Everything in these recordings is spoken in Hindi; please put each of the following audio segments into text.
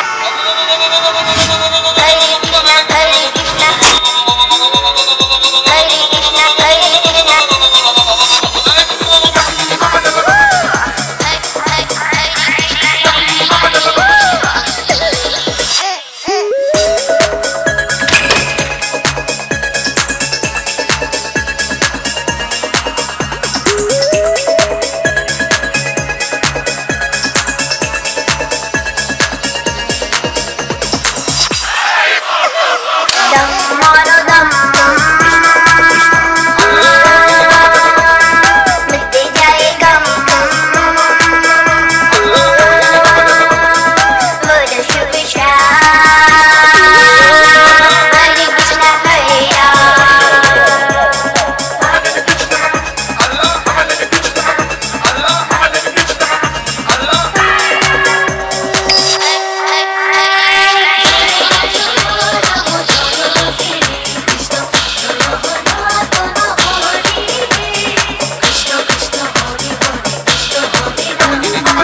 up.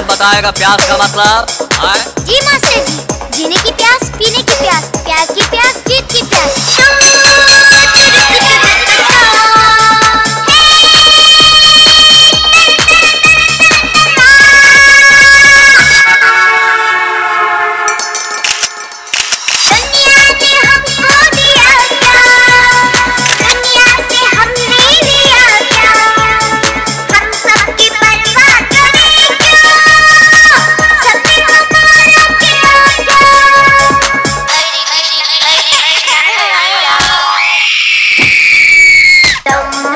कौन बताएगा प्यास का मतलब? जी मास्टर जी, जीने की प्यास, पीने की प्यास प्यास की प्यास, जीत की प्यास। come